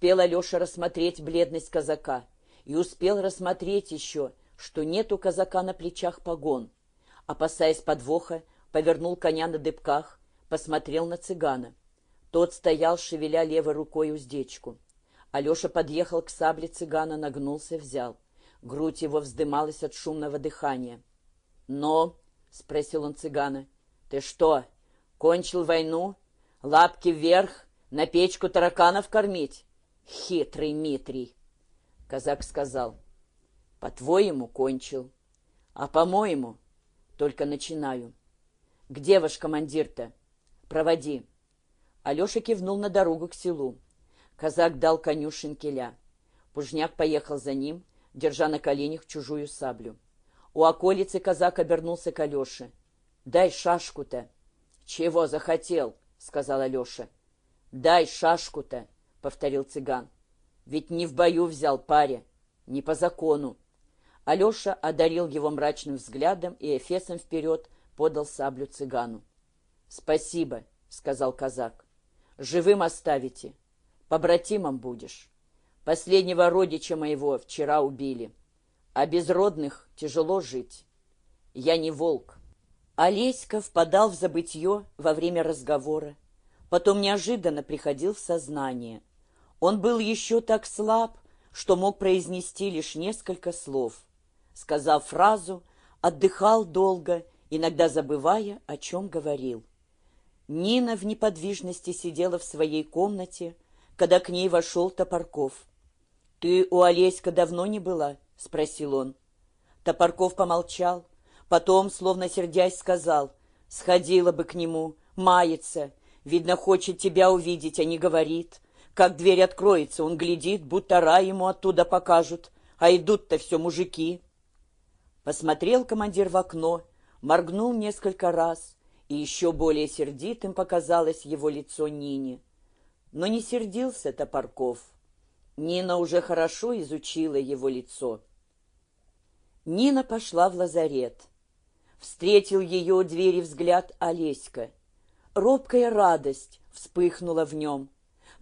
Успел Алеша рассмотреть бледность казака и успел рассмотреть еще, что нет у казака на плечах погон. Опасаясь подвоха, повернул коня на дыбках, посмотрел на цыгана. Тот стоял, шевеля левой рукой уздечку. Алеша подъехал к сабле цыгана, нагнулся, взял. Грудь его вздымалась от шумного дыхания. «Но?» — спросил он цыгана. «Ты что, кончил войну? Лапки вверх, на печку тараканов кормить? Хитрый Митрий!» Казак сказал. «По-твоему, кончил. А по-моему, только начинаю. Где ваш командир-то? Проводи». Алеша кивнул на дорогу к селу. Казак дал коню шинкеля. Пужняк поехал за ним, держа на коленях чужую саблю. У околицы казак обернулся к Алёше. «Дай шашку-то!» «Чего захотел?» — сказал Алеша. «Дай шашку-то!» — повторил цыган. «Ведь не в бою взял паря, не по закону». Алеша одарил его мрачным взглядом и эфесом вперед подал саблю цыгану. «Спасибо», — сказал казак. «Живым оставите, побратимом будешь. Последнего родича моего вчера убили, а безродных тяжело жить. Я не волк». Олеська впадал в забытье во время разговора, потом неожиданно приходил в сознание. Он был еще так слаб, что мог произнести лишь несколько слов. Сказав фразу, отдыхал долго, иногда забывая, о чем говорил. Нина в неподвижности сидела в своей комнате, когда к ней вошел Топорков. «Ты у Олеська давно не была?» — спросил он. Топорков помолчал, Потом, словно сердясь, сказал, «Сходила бы к нему, мается. Видно, хочет тебя увидеть, а не говорит. Как дверь откроется, он глядит, будто рай ему оттуда покажут, а идут-то все мужики». Посмотрел командир в окно, моргнул несколько раз, и еще более сердитым показалось его лицо Нине. Но не сердился Топорков. Нина уже хорошо изучила его лицо. Нина пошла в лазарет. Встретил ее у двери взгляд Олеська. Робкая радость вспыхнула в нем.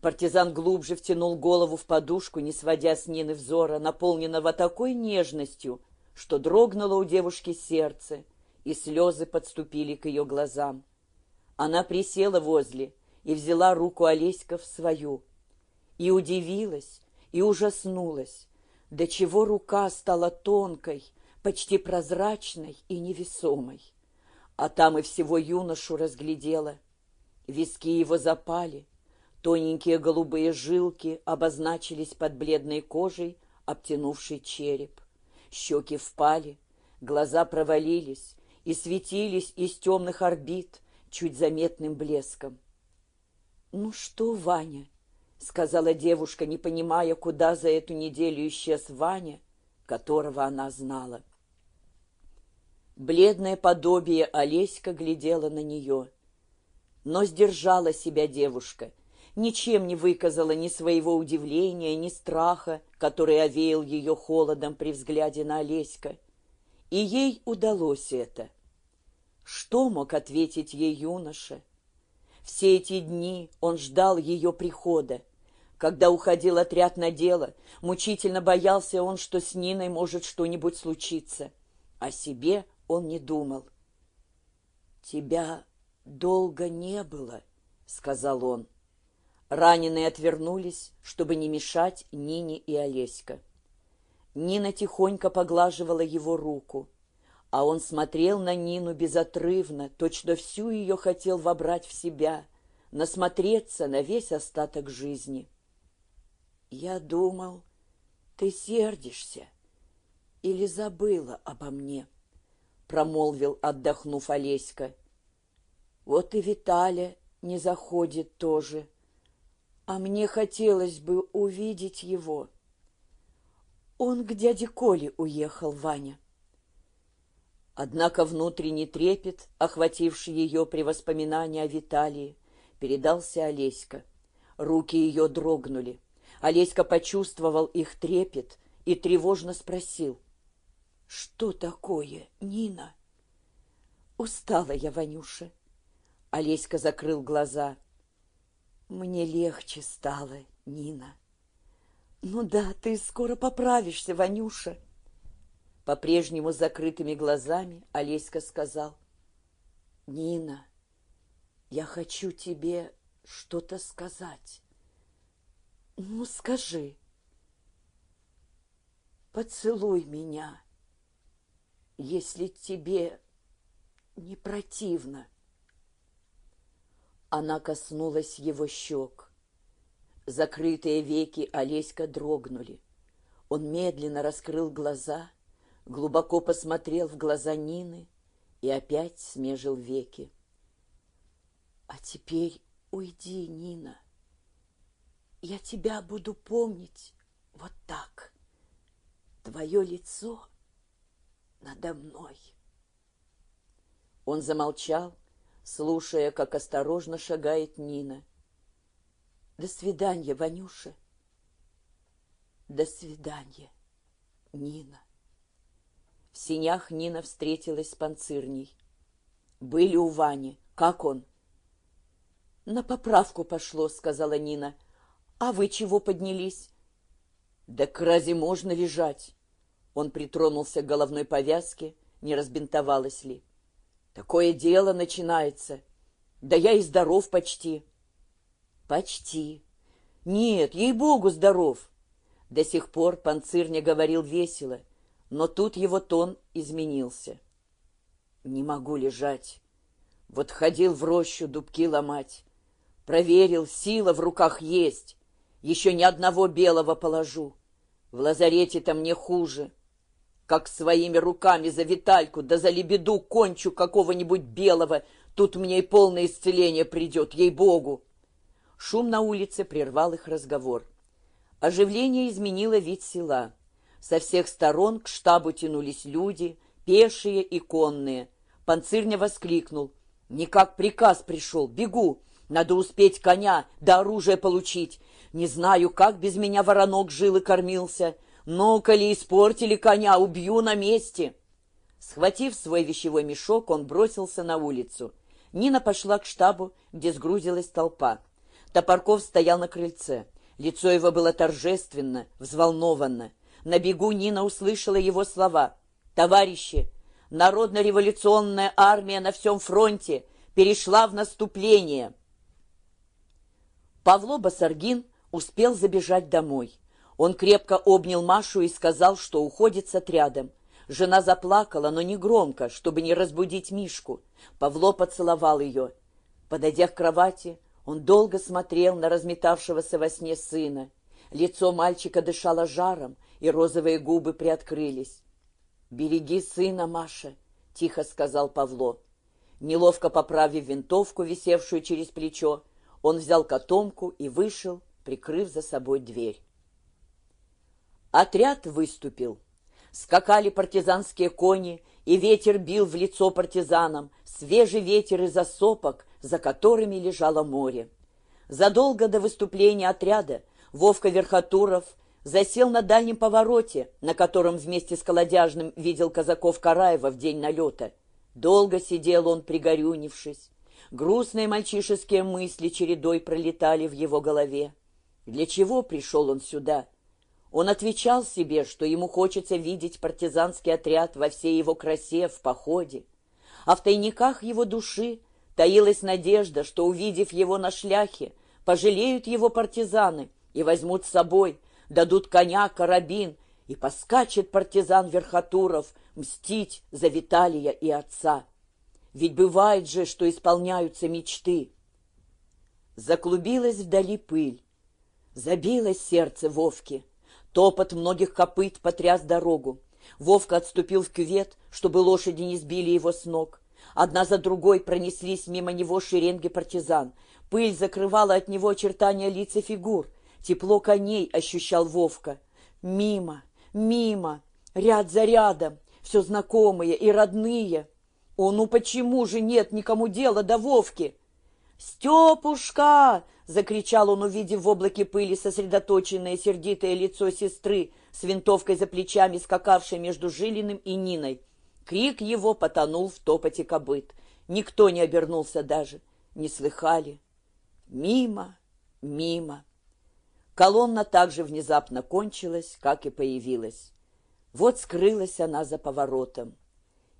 Партизан глубже втянул голову в подушку, не сводя с Нины взора, наполненного такой нежностью, что дрогнуло у девушки сердце, и слезы подступили к ее глазам. Она присела возле и взяла руку Олеська в свою. И удивилась, и ужаснулась, до чего рука стала тонкой, почти прозрачной и невесомой. А там и всего юношу разглядела. Виски его запали, тоненькие голубые жилки обозначились под бледной кожей, обтянувшей череп. Щеки впали, глаза провалились и светились из темных орбит чуть заметным блеском. «Ну что, Ваня?» — сказала девушка, не понимая, куда за эту неделю исчез Ваня, которого она знала. Бледное подобие Олеська глядела на нее. Но сдержала себя девушка, ничем не выказала ни своего удивления, ни страха, который овеял ее холодом при взгляде на Олеська. И ей удалось это. Что мог ответить ей юноша? Все эти дни он ждал ее прихода. Когда уходил отряд на дело, мучительно боялся он, что с Ниной может что-нибудь случиться. О себе он не думал. «Тебя долго не было», — сказал он. Раненые отвернулись, чтобы не мешать Нине и Олеська. Нина тихонько поглаживала его руку, а он смотрел на Нину безотрывно, точно всю ее хотел вобрать в себя, насмотреться на весь остаток жизни. «Я думал, ты сердишься или забыла обо мне?» промолвил, отдохнув Олеська. Вот и Виталя не заходит тоже. А мне хотелось бы увидеть его. Он к дяде Коле уехал, Ваня. Однако внутренний трепет, охвативший ее при воспоминании о Виталии, передался Олеська. Руки ее дрогнули. Олеська почувствовал их трепет и тревожно спросил — что такое, Нина? Устала я, Ванюша. Олеська закрыл глаза. Мне легче стало, Нина. Ну да, ты скоро поправишься, Ванюша. По-прежнему закрытыми глазами Олеська сказал. Нина, я хочу тебе что-то сказать. Ну, скажи. Поцелуй меня, если тебе не противно. Она коснулась его щек. Закрытые веки Олеська дрогнули. Он медленно раскрыл глаза, глубоко посмотрел в глаза Нины и опять смежил веки. «А теперь уйди, Нина. Я тебя буду помнить вот так. Твое лицо надо мной». Он замолчал, слушая, как осторожно шагает Нина. До свидания, Ванюша. До свидания, Нина. В синях Нина встретилась с панцирней. Были у Вани. Как он? На поправку пошло, сказала Нина. А вы чего поднялись? Да к разе можно лежать. Он притронулся к головной повязке, не разбинтовалась ли. Такое дело начинается. Да я и здоров почти. Почти. Нет, ей-богу, здоров. До сих пор панцирня говорил весело, но тут его тон изменился. Не могу лежать. Вот ходил в рощу дубки ломать. Проверил, сила в руках есть. Еще ни одного белого положу. В лазарете-то мне хуже. Как своими руками за Витальку да за лебеду кончу какого-нибудь белого, тут мне и полное исцеление придет, ей-богу. Шум на улице прервал их разговор. Оживление изменило вид села. Со всех сторон к штабу тянулись люди, пешие и конные. Панцирня воскликнул. «Никак приказ пришел, бегу! Надо успеть коня, да оружие получить. Не знаю, как без меня воронок жил и кормился. Но, коли испортили коня, убью на месте!» Схватив свой вещевой мешок, он бросился на улицу. Нина пошла к штабу, где сгрузилась толпа. Топорков стоял на крыльце. Лицо его было торжественно, взволнованно. На бегу Нина услышала его слова. «Товарищи, Народно-революционная армия на всем фронте перешла в наступление!» Павло Басаргин успел забежать домой. Он крепко обнял Машу и сказал, что уходит с отрядом. Жена заплакала, но не громко, чтобы не разбудить Мишку. Павло поцеловал ее. Подойдя к кровати, он долго смотрел на разметавшегося во сне сына. Лицо мальчика дышало жаром, и розовые губы приоткрылись. «Береги сына, Маша», — тихо сказал Павло. Неловко поправив винтовку, висевшую через плечо, он взял котомку и вышел, прикрыв за собой дверь. Отряд выступил. Скакали партизанские кони, и ветер бил в лицо партизанам, свежий ветер из осопок, за которыми лежало море. Задолго до выступления отряда Вовка Верхотуров засел на дальнем повороте, на котором вместе с Колодяжным видел казаков Караева в день налета. Долго сидел он, пригорюнившись. Грустные мальчишеские мысли чередой пролетали в его голове. Для чего пришел он сюда? Он отвечал себе, что ему хочется видеть партизанский отряд во всей его красе в походе. А в тайниках его души Таилась надежда, что, увидев его на шляхе, пожалеют его партизаны и возьмут с собой, дадут коня, карабин, и поскачет партизан Верхотуров мстить за Виталия и отца. Ведь бывает же, что исполняются мечты. Заклубилась вдали пыль, забилось сердце Вовки. Топот многих копыт потряс дорогу. Вовка отступил в кювет, чтобы лошади не сбили его с ног. Одна за другой пронеслись мимо него шеренги партизан. Пыль закрывала от него очертания лиц и фигур. Тепло коней ощущал Вовка. Мимо, мимо, ряд за рядом, все знакомые и родные. О, ну почему же нет никому дела до Вовки? «Степушка!» — закричал он, увидев в облаке пыли сосредоточенное сердитое лицо сестры с винтовкой за плечами, скакавшей между Жилиным и Ниной. Крик его потонул в топоте кобыт. Никто не обернулся даже, не слыхали. Мимо, мимо. Колонна также внезапно кончилась, как и появилась. Вот скрылась она за поворотом.